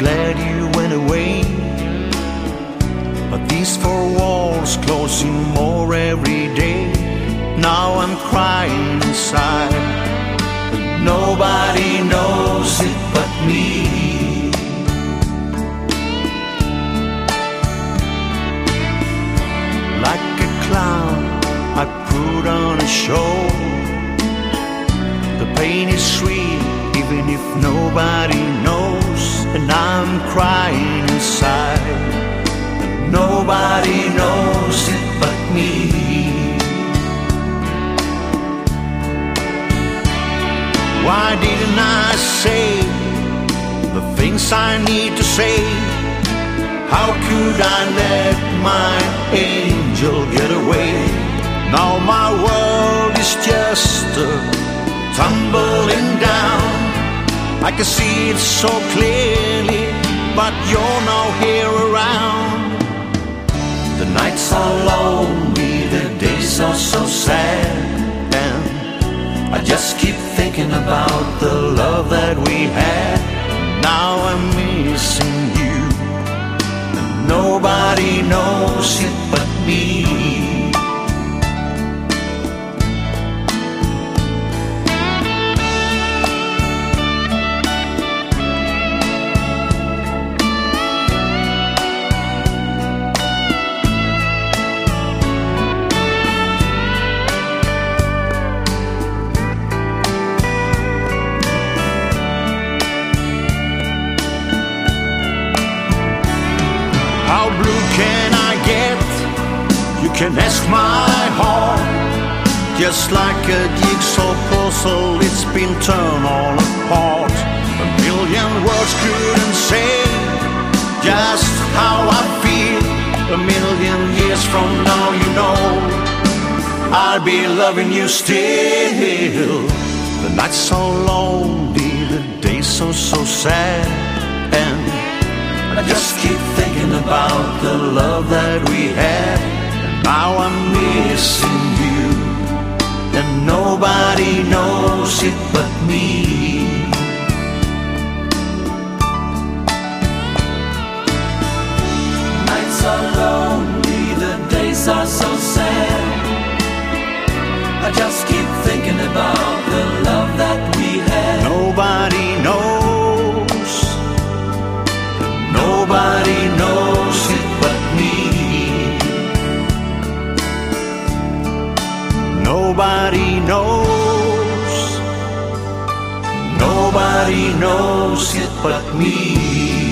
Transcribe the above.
glad you went away. But these four walls closing more every day. Now I'm crying inside. but Nobody knows it but me. Like a clown, I put on a show. The pain is sweet, even if nobody I'm crying inside. Nobody knows it but me. Why didn't I say the things I need to say? How could I let my angel get away? Now my world is just tumbling down. I can see it so clearly, but you're now here around. The nights are lonely, the days are so sad, and I just keep thinking about the love that we had. Now I'm missing you, and nobody knows it How blue can I get? You can ask my heart. Just like a jigsaw puzzle, it's been torn all apart. A million words couldn't say just how I feel. A million years from now, you know, I'll be loving you still. The nights so lonely, the days so, so sad, and I just keep thinking about the love that we had. And now I'm missing you. And nobody knows it but me. Nights are lonely, the days are so sad. I just Nobody knows. Nobody knows it but me.